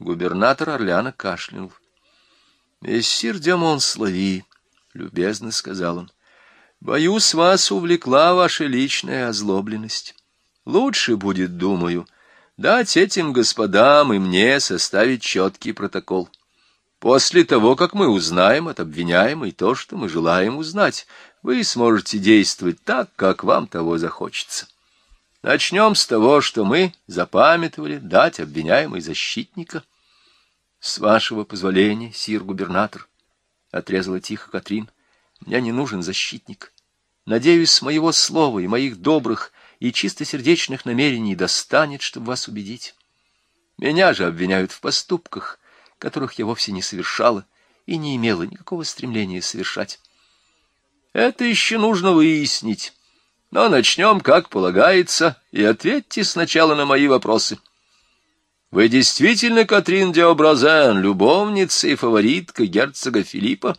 Губернатор Орляна кашлянул. — Мессир Демон Слави, — любезно сказал он, — боюсь, вас увлекла ваша личная озлобленность. Лучше будет, думаю, дать этим господам и мне составить четкий протокол. После того, как мы узнаем от обвиняемой то, что мы желаем узнать, вы сможете действовать так, как вам того захочется. Начнем с того, что мы запамятовали дать обвиняемой защитника. — С вашего позволения, сир-губернатор, — отрезала тихо Катрин, — мне не нужен защитник. Надеюсь, моего слова и моих добрых и чистосердечных намерений достанет, чтобы вас убедить. Меня же обвиняют в поступках, которых я вовсе не совершала и не имела никакого стремления совершать. Это еще нужно выяснить. Но начнем, как полагается, и ответьте сначала на мои вопросы. Вы действительно Катрин де любовница и фаворитка герцога Филиппа?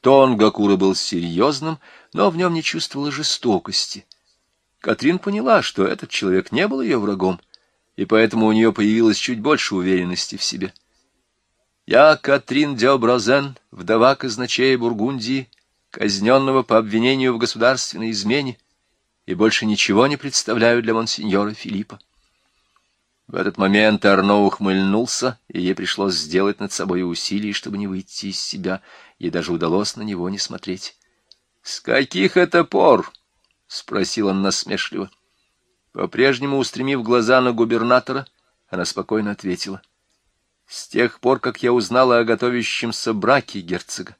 Тон Гакура был серьезным, но в нем не чувствовала жестокости. Катрин поняла, что этот человек не был ее врагом, и поэтому у нее появилось чуть больше уверенности в себе. «Я Катрин де Образен, вдова казначея Бургундии, казненного по обвинению в государственной измене, и больше ничего не представляю для монсеньора Филиппа. В этот момент Арно ухмыльнулся, и ей пришлось сделать над собой усилие, чтобы не выйти из себя. Ей даже удалось на него не смотреть. — С каких это пор? — спросил он насмешливо. По-прежнему устремив глаза на губернатора, она спокойно ответила. — С тех пор, как я узнала о готовящемся браке герцога,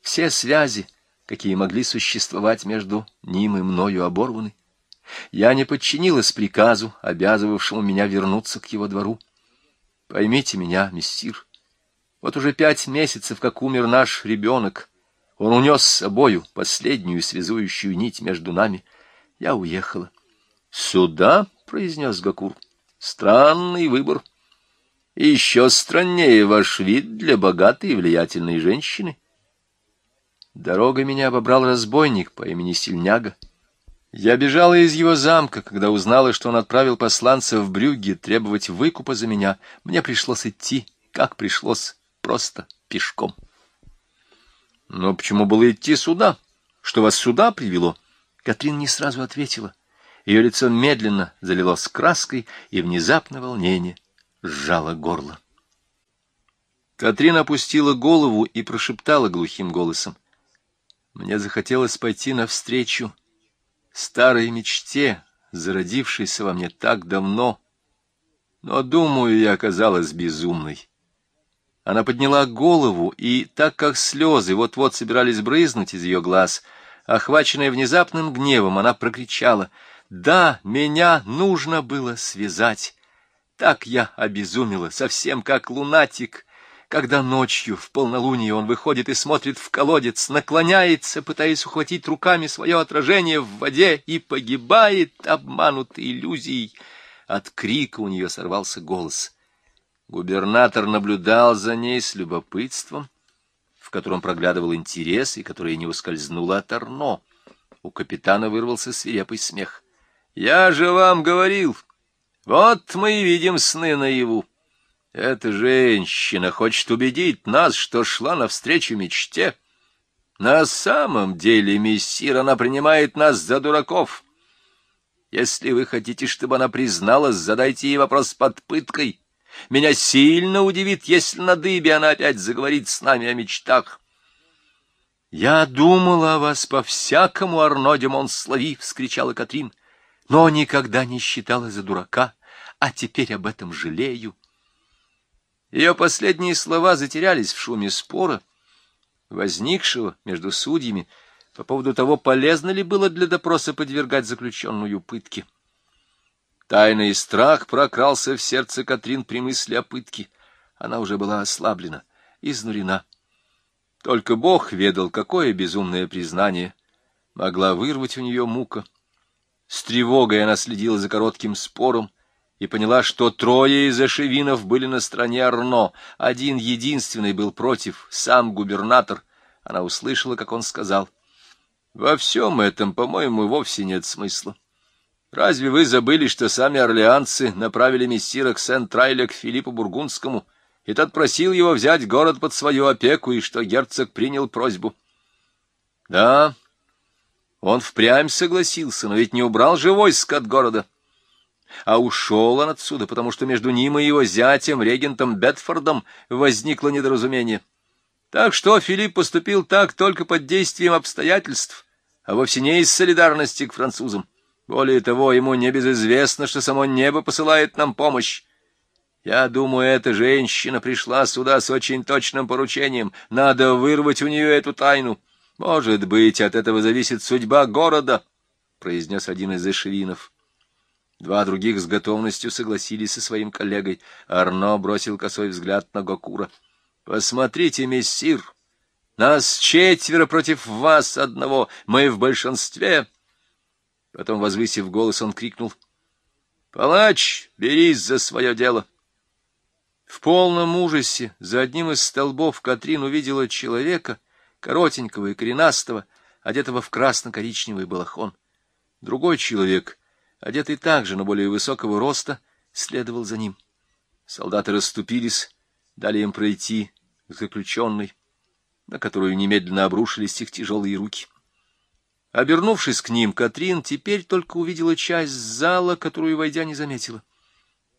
все связи, какие могли существовать между ним и мною, оборваны. Я не подчинилась приказу, обязывавшему меня вернуться к его двору. Поймите меня, мессир, вот уже пять месяцев, как умер наш ребенок, он унес с собою последнюю связующую нить между нами. Я уехала. — Сюда, — произнес Гакур, — странный выбор. Еще страннее ваш вид для богатой и влиятельной женщины. — Дорога меня обобрал разбойник по имени Сильняга. Я бежала из его замка, когда узнала, что он отправил посланца в Брюгге требовать выкупа за меня. Мне пришлось идти, как пришлось, просто пешком. Но почему было идти сюда? Что вас сюда привело? Катрин не сразу ответила. Ее лицо медленно залилось краской, и внезапно волнение сжало горло. Катрин опустила голову и прошептала глухим голосом. Мне захотелось пойти навстречу старой мечте, зародившейся во мне так давно, но, думаю, я оказалась безумной. Она подняла голову, и, так как слезы вот-вот собирались брызнуть из ее глаз, охваченная внезапным гневом, она прокричала «Да, меня нужно было связать!» Так я обезумела, совсем как лунатик, когда ночью в полнолуние он выходит и смотрит в колодец, наклоняется, пытаясь ухватить руками свое отражение в воде, и погибает, обманутый иллюзией. От крика у нее сорвался голос. Губернатор наблюдал за ней с любопытством, в котором проглядывал интерес и которое не ускользнуло от Арно. У капитана вырвался свирепый смех. — Я же вам говорил, вот мы и видим сны наяву. Эта женщина хочет убедить нас, что шла навстречу мечте. На самом деле, мессир, она принимает нас за дураков. Если вы хотите, чтобы она призналась, задайте ей вопрос под пыткой. Меня сильно удивит, если на дыбе она опять заговорит с нами о мечтах. — Я думала о вас по-всякому, Арно де Монслави, — вскричала Катрин, — но никогда не считала за дурака, а теперь об этом жалею. Ее последние слова затерялись в шуме спора, возникшего между судьями по поводу того, полезно ли было для допроса подвергать заключенную пытке. Тайный страх прокрался в сердце Катрин при мысли о пытке. Она уже была ослаблена, изнурена. Только Бог ведал, какое безумное признание могла вырвать у нее мука. С тревогой она следила за коротким спором, и поняла, что трое из эшевинов были на стороне Арно, один единственный был против, сам губернатор. Она услышала, как он сказал, «Во всем этом, по-моему, вовсе нет смысла. Разве вы забыли, что сами орлеанцы направили мессира к Сент-Трайля к Филиппу Бургундскому, и тот просил его взять город под свою опеку, и что герцог принял просьбу? Да, он впрямь согласился, но ведь не убрал же войск от города. А ушел он отсюда, потому что между ним и его зятем, регентом Бетфордом, возникло недоразумение. Так что Филипп поступил так только под действием обстоятельств, а вовсе не из солидарности к французам. Более того, ему небезызвестно, что само небо посылает нам помощь. Я думаю, эта женщина пришла сюда с очень точным поручением. Надо вырвать у нее эту тайну. Может быть, от этого зависит судьба города, — произнес один из эшевинов. Два других с готовностью согласились со своим коллегой. Арно бросил косой взгляд на Гокура. — Посмотрите, мессир, нас четверо против вас одного, мы в большинстве. Потом, возвысив голос, он крикнул. — Палач, берись за свое дело! В полном ужасе за одним из столбов Катрин увидела человека, коротенького и коренастого, одетого в красно-коричневый балахон. Другой человек, одетый также, но более высокого роста, следовал за ним. Солдаты расступились, дали им пройти к заключенной, на которую немедленно обрушились их тяжелые руки. Обернувшись к ним, Катрин теперь только увидела часть зала, которую, войдя, не заметила.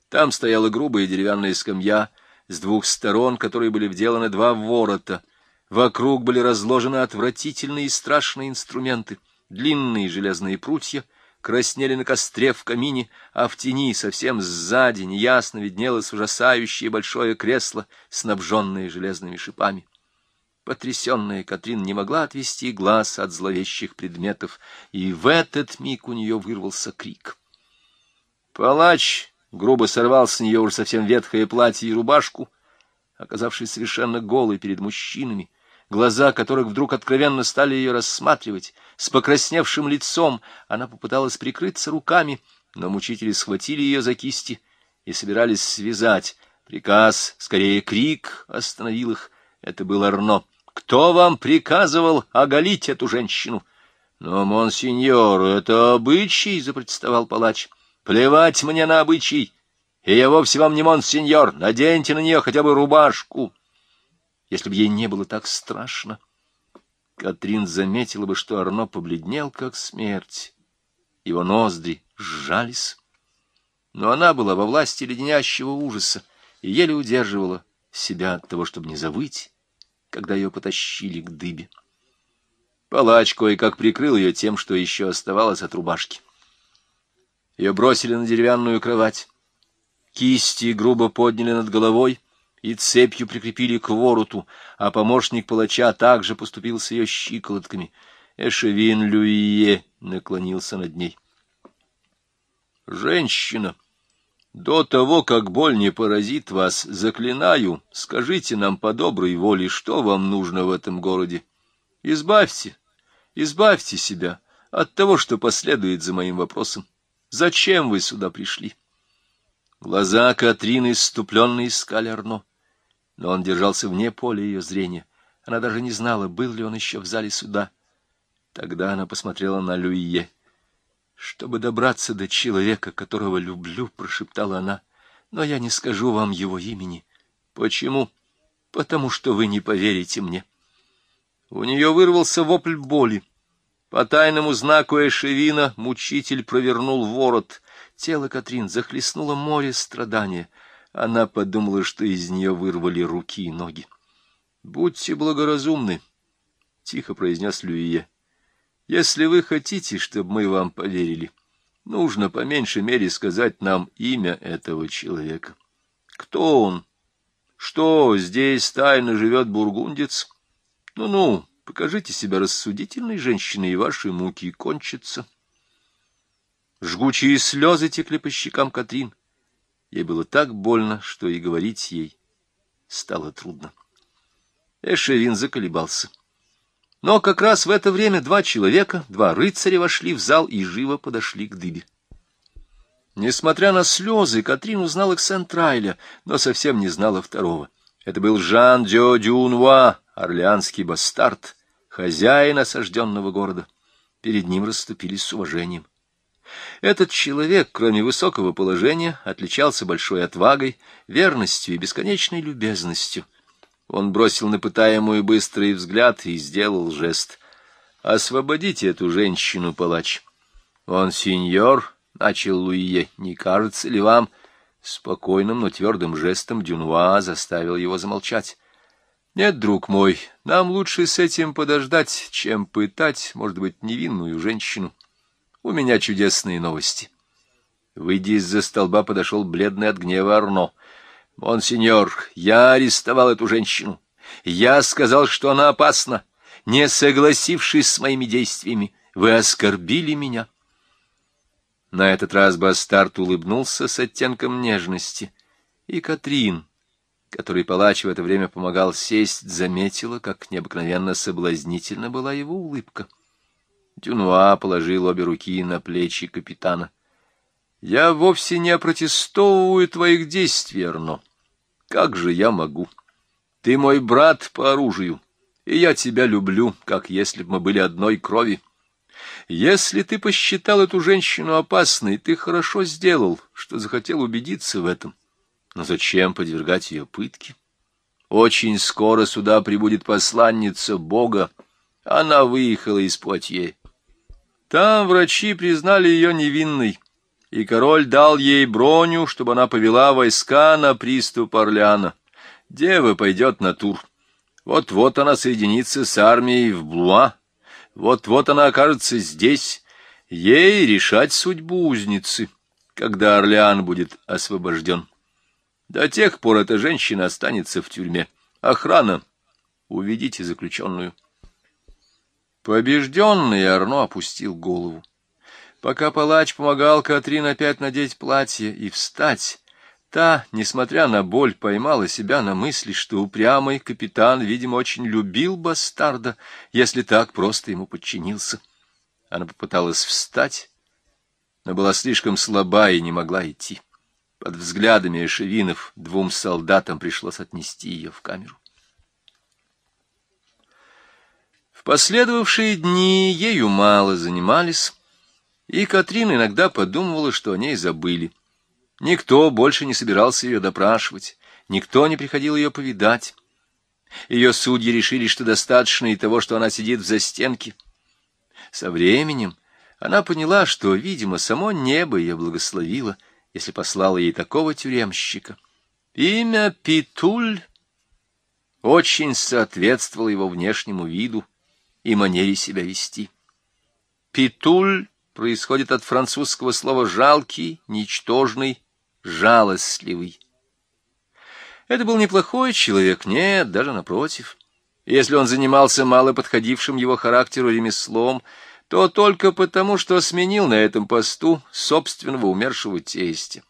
Там стояла грубая деревянная скамья, с двух сторон которой были вделаны два ворота. Вокруг были разложены отвратительные и страшные инструменты, длинные железные прутья, краснели на костре в камине, а в тени совсем сзади неясно виднелось ужасающее большое кресло, снабженное железными шипами. Потрясенная Катрин не могла отвести глаз от зловещих предметов, и в этот миг у нее вырвался крик. Палач грубо сорвал с нее уже совсем ветхое платье и рубашку, оказавшись совершенно голой перед мужчинами, глаза которых вдруг откровенно стали ее рассматривать. С покрасневшим лицом она попыталась прикрыться руками, но мучители схватили ее за кисти и собирались связать. Приказ, скорее крик, остановил их. Это был Арно. Кто вам приказывал оголить эту женщину? — Но, монсеньор, это обычай, — запротестовал палач. — Плевать мне на обычай. И я вовсе вам не монсеньор. Наденьте на нее хотя бы рубашку. Если бы ей не было так страшно, Катрин заметила бы, что Арно побледнел, как смерть. Его ноздри сжались. Но она была во власти леденящего ужаса и еле удерживала себя от того, чтобы не завыть когда ее потащили к дыбе. Палач кое-как прикрыл ее тем, что еще оставалось от рубашки. Ее бросили на деревянную кровать. Кисти грубо подняли над головой и цепью прикрепили к вороту, а помощник палача также поступил с ее щиколотками. Эшевин Люие наклонился над ней. «Женщина!» До того, как боль не поразит вас, заклинаю, скажите нам по доброй воле, что вам нужно в этом городе. Избавьте, избавьте себя от того, что последует за моим вопросом. Зачем вы сюда пришли? Глаза Катрины иступленно искали Арно, но он держался вне поля ее зрения. Она даже не знала, был ли он еще в зале суда. Тогда она посмотрела на Люие. Чтобы добраться до человека, которого люблю, — прошептала она, — но я не скажу вам его имени. Почему? Потому что вы не поверите мне. У нее вырвался вопль боли. По тайному знаку Эшевина мучитель провернул ворот. Тело Катрин захлестнуло море страдания. Она подумала, что из нее вырвали руки и ноги. — Будьте благоразумны, — тихо произнес Люие. Если вы хотите, чтобы мы вам поверили, нужно по меньшей мере сказать нам имя этого человека. Кто он? Что, здесь тайно живет бургундец? Ну-ну, покажите себя рассудительной женщиной, и ваши муки кончатся. Жгучие слезы текли по щекам Катрин. Ей было так больно, что и говорить ей стало трудно. Эшевин заколебался. Но как раз в это время два человека, два рыцаря вошли в зал и живо подошли к дыбе. Несмотря на слезы, Катрин узнала Ксентрайля, но совсем не знала второго. Это был Жан Дё Дюнуа, орлеанский бастард, хозяин осажденного города. Перед ним расступились с уважением. Этот человек, кроме высокого положения, отличался большой отвагой, верностью и бесконечной любезностью. Он бросил на пытаемую быстрый взгляд и сделал жест. «Освободите эту женщину, палач!» «Он сеньор», — начал Луие, — «не кажется ли вам...» Спокойным, но твердым жестом Дюнуа заставил его замолчать. «Нет, друг мой, нам лучше с этим подождать, чем пытать, может быть, невинную женщину. У меня чудесные новости». Выйдя из-за столба, подошел бледный от гнева Арно. «Монсеньор, я арестовал эту женщину. Я сказал, что она опасна. Не согласившись с моими действиями, вы оскорбили меня». На этот раз бастард улыбнулся с оттенком нежности, и Катрин, который палач в это время помогал сесть, заметила, как необыкновенно соблазнительна была его улыбка. Дюнуа положил обе руки на плечи капитана. — Я вовсе не опротестовываю твоих действий, Арно. Как же я могу? Ты мой брат по оружию, и я тебя люблю, как если бы мы были одной крови. Если ты посчитал эту женщину опасной, ты хорошо сделал, что захотел убедиться в этом. Но зачем подвергать ее пытке? Очень скоро сюда прибудет посланница Бога. Она выехала из Пуатье. Там врачи признали ее невинной, и король дал ей броню, чтобы она повела войска на приступ Орлеана. Дева пойдет на тур. Вот-вот она соединится с армией в Блуа, вот-вот она окажется здесь, ей решать судьбу узницы, когда Орлеан будет освобожден. До тех пор эта женщина останется в тюрьме. Охрана, уведите заключенную. Побежденный Арно опустил голову. Пока палач помогал Катрин опять надеть платье и встать, Та, несмотря на боль, поймала себя на мысли, что упрямый капитан, видимо, очень любил бастарда, если так просто ему подчинился. Она попыталась встать, но была слишком слаба и не могла идти. Под взглядами эшевинов двум солдатам пришлось отнести ее в камеру. В последовавшие дни ею мало занимались, и Катрин иногда подумывала, что о ней забыли. Никто больше не собирался ее допрашивать, никто не приходил ее повидать. Ее судьи решили, что достаточно и того, что она сидит в застенке. Со временем она поняла, что, видимо, само небо ее благословило, если послало ей такого тюремщика. Имя Питуль очень соответствовало его внешнему виду и манере себя вести. Питуль происходит от французского слова «жалкий», «ничтожный», жалостливый. Это был неплохой человек, нет, даже напротив. Если он занимался мало подходившим его характеру ремеслом, то только потому, что сменил на этом посту собственного умершего тестя.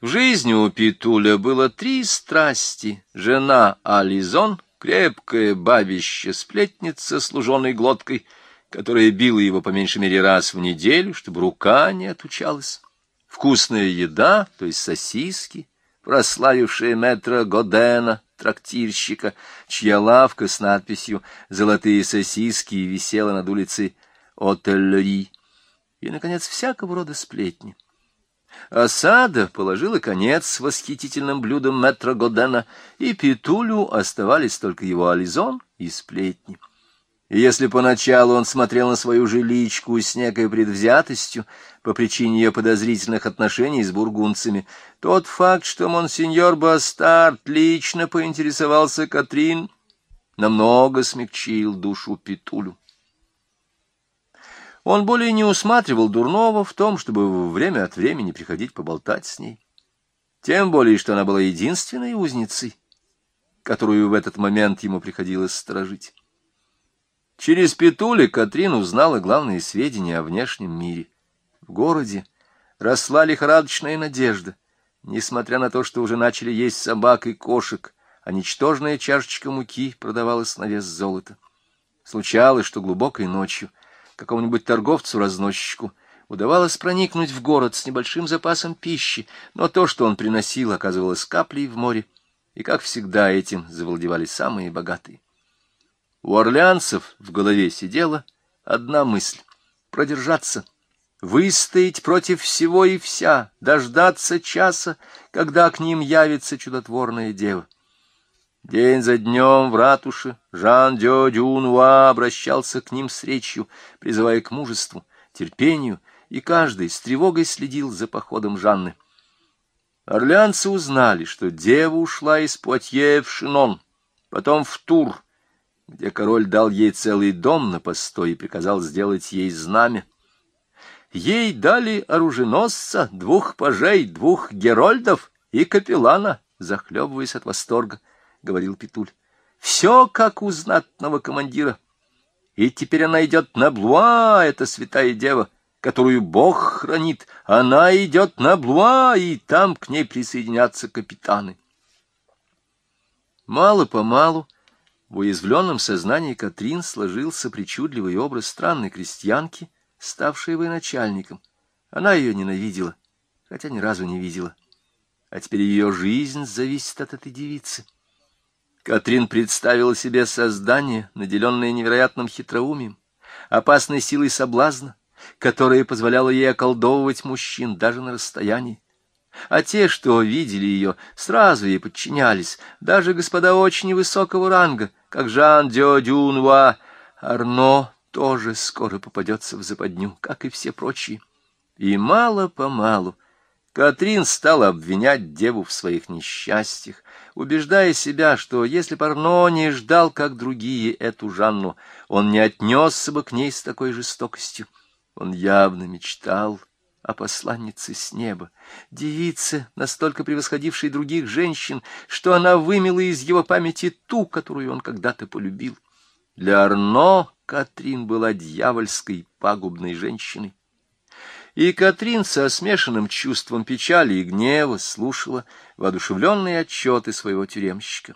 В жизни у Питуля было три страсти. Жена Ализон, крепкая бабища сплетница, служенной глоткой, которая била его по меньшей мере раз в неделю, чтобы рука не отучалась вкусная еда, то есть сосиски, прославившая метра Годена, трактирщика, чья лавка с надписью «Золотые сосиски» висела над улицей Отеллери, и, наконец, всякого рода сплетни. Осада положила конец восхитительным блюдам метра Годена, и Петулю оставались только его ализон и сплетни. И если поначалу он смотрел на свою жиличку с некой предвзятостью по причине ее подозрительных отношений с бургунцами, тот факт, что монсеньор Бастард лично поинтересовался Катрин, намного смягчил душу Петулю. Он более не усматривал дурного в том, чтобы время от времени приходить поболтать с ней. Тем более, что она была единственной узницей, которую в этот момент ему приходилось сторожить. Через Петули Катрин узнала главные сведения о внешнем мире. В городе росла лихорадочная надежда. Несмотря на то, что уже начали есть собак и кошек, а ничтожная чашечка муки продавалась на вес золота. Случалось, что глубокой ночью какому-нибудь торговцу-разносчику удавалось проникнуть в город с небольшим запасом пищи, но то, что он приносил, оказывалось каплей в море, и, как всегда, этим завладевали самые богатые. У орлеанцев в голове сидела одна мысль — продержаться, выстоять против всего и вся, дождаться часа, когда к ним явится чудотворная дева. День за днем в ратуше Жан-Дё Дюнуа обращался к ним с речью, призывая к мужеству, терпению, и каждый с тревогой следил за походом Жанны. Орлеанцы узнали, что дева ушла из Пуатье в Шинон, потом в Тур, где король дал ей целый дом на постой и приказал сделать ей знамя. Ей дали оруженосца, двух пажей, двух герольдов и капеллана, захлебываясь от восторга, — говорил Петуль. Все как у знатного командира. И теперь она идет на Блуа, эта святая дева, которую Бог хранит. Она идет на Блуа, и там к ней присоединятся капитаны. Мало-помалу в уязвленном сознании Катрин сложился причудливый образ странной крестьянки, ставшей военачальником. Она ее ненавидела, хотя ни разу не видела. А теперь ее жизнь зависит от этой девицы. Катрин представила себе создание, наделенное невероятным хитроумием, опасной силой соблазна, которая позволяла ей околдовывать мужчин даже на расстоянии. А те, что видели ее, сразу ей подчинялись, даже господа очень высокого ранга, как Жан Дё Дюнуа. Арно тоже скоро попадется в западню, как и все прочие. И мало-помалу Катрин стала обвинять деву в своих несчастьях, убеждая себя, что если Арно не ждал, как другие, эту Жанну, он не отнесся бы к ней с такой жестокостью. Он явно мечтал о посланнице с неба, девице, настолько превосходившей других женщин, что она вымела из его памяти ту, которую он когда-то полюбил. Для Арно Катрин была дьявольской пагубной женщиной. И Катрин со смешанным чувством печали и гнева слушала воодушевленные отчеты своего тюремщика.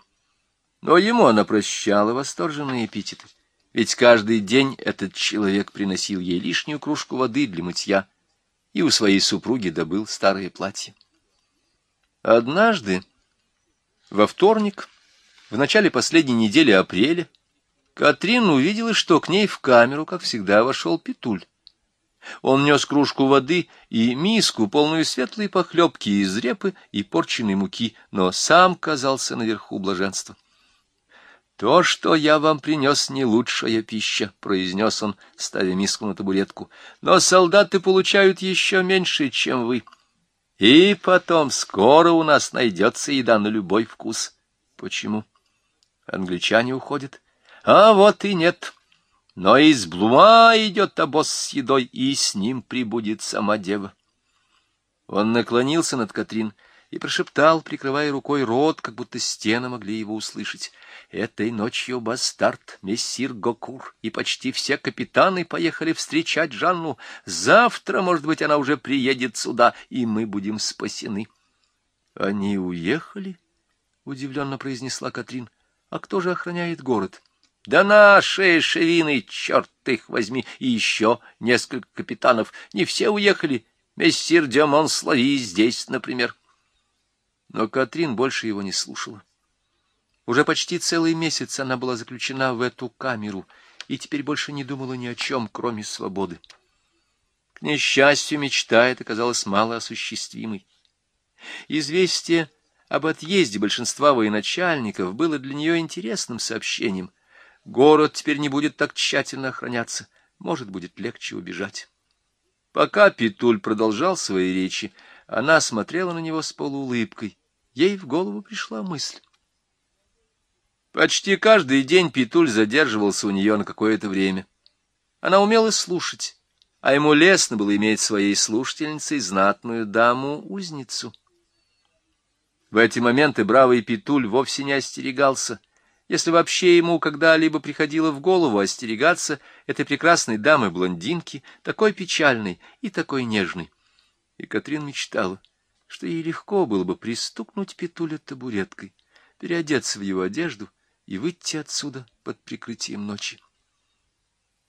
Но ему она прощала восторженные эпитеты, ведь каждый день этот человек приносил ей лишнюю кружку воды для мытья и у своей супруги добыл старое платье. Однажды, во вторник, в начале последней недели апреля, Катрин увидела, что к ней в камеру, как всегда, вошел Петуль. Он нес кружку воды и миску, полную светлой похлебки из репы и порченной муки, но сам казался наверху блаженства. «То, что я вам принес, не лучшая пища», — произнес он, ставя миску на табуретку. «Но солдаты получают еще меньше, чем вы. И потом скоро у нас найдется еда на любой вкус». «Почему?» «Англичане уходят». «А вот и нет. Но из Блуа идет обоз с едой, и с ним прибудет сама дева». Он наклонился над Катрин и прошептал, прикрывая рукой рот, как будто стены могли его услышать. Этой ночью бастард, мессир Гокур и почти все капитаны поехали встречать Жанну. Завтра, может быть, она уже приедет сюда, и мы будем спасены. — Они уехали? — удивленно произнесла Катрин. — А кто же охраняет город? — Да наши шевины, черт их возьми, и еще несколько капитанов. Не все уехали. Мессир Демон Слави здесь, например. Но Катрин больше его не слушала. — уже почти целый месяц она была заключена в эту камеру и теперь больше не думала ни о чем, кроме свободы. К несчастью, мечта эта казалась малоосуществимой. Известие об отъезде большинства военачальников было для нее интересным сообщением. Город теперь не будет так тщательно охраняться, может, будет легче убежать. Пока Петуль продолжал свои речи, она смотрела на него с полуулыбкой. Ей в голову пришла мысль. Почти каждый день Петуль задерживался у нее на какое-то время. Она умела слушать, а ему лестно было иметь своей слушательницей знатную даму-узницу. В эти моменты бравый Петуль вовсе не остерегался, если вообще ему когда-либо приходило в голову остерегаться этой прекрасной дамы-блондинки, такой печальной и такой нежной. И Катрин мечтала, что ей легко было бы пристукнуть Петуля табуреткой, переодеться в его одежду — и выйти отсюда под прикрытием ночи.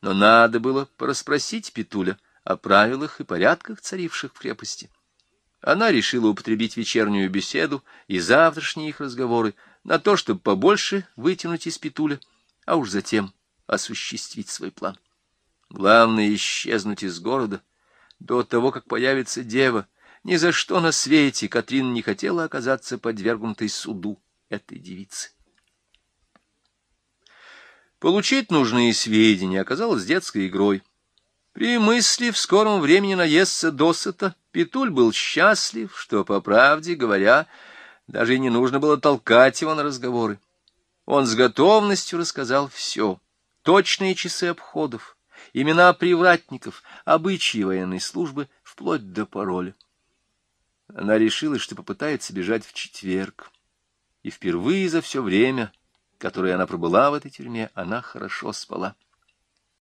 Но надо было порасспросить Петуля о правилах и порядках, царивших в крепости. Она решила употребить вечернюю беседу и завтрашние их разговоры на то, чтобы побольше вытянуть из Петуля, а уж затем осуществить свой план. Главное — исчезнуть из города До того, как появится дева, ни за что на свете Катрин не хотела оказаться подвергнутой суду этой девицы. Получить нужные сведения оказалось детской игрой. При мысли в скором времени наесться досыта Петуль был счастлив, что, по правде говоря, даже и не нужно было толкать его на разговоры. Он с готовностью рассказал все. Точные часы обходов, имена привратников, обычаи военной службы, вплоть до пароля. Она решила, что попытается бежать в четверг. И впервые за все время, которое она пробыла в этой тюрьме, она хорошо спала.